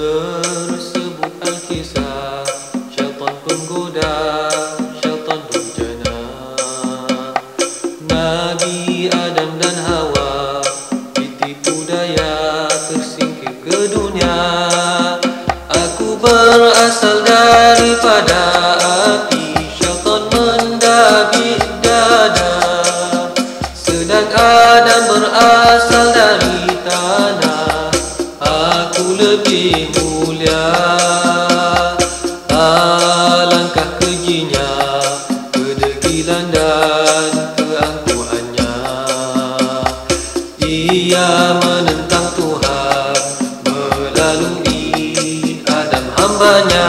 Terus sebut Al-Kisah. Syaitan penggoda Syaitan durjana Nabi Adam dan Hawa Ditipu daya Tersingkir ke dunia. Aku berasal daripada api Syaitan mendabik dada. Sedang Adam berasal dari tanah Aku lebih Alangkah kejinya Kedegilan dan keangkuhannya. Ia menentang Tuhan Melalui Adam hambanya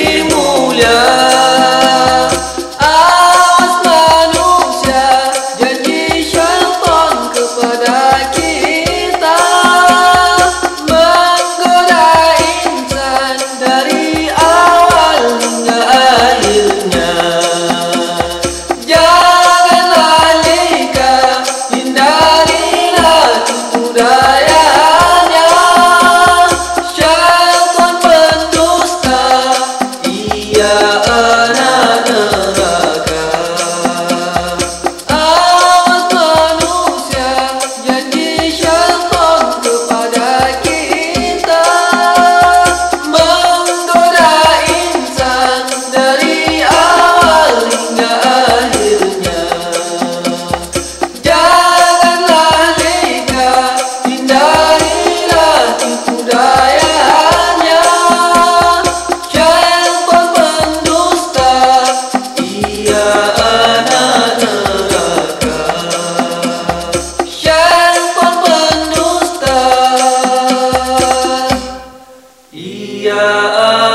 جاء